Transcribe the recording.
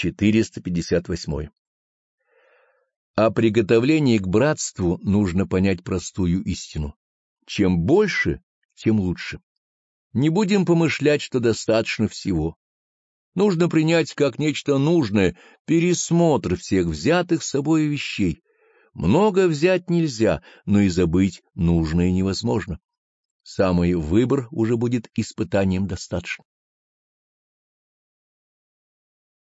458. О приготовлении к братству нужно понять простую истину. Чем больше, тем лучше. Не будем помышлять, что достаточно всего. Нужно принять как нечто нужное пересмотр всех взятых с собой вещей. Много взять нельзя, но и забыть нужное невозможно. Самый выбор уже будет испытанием достаточно.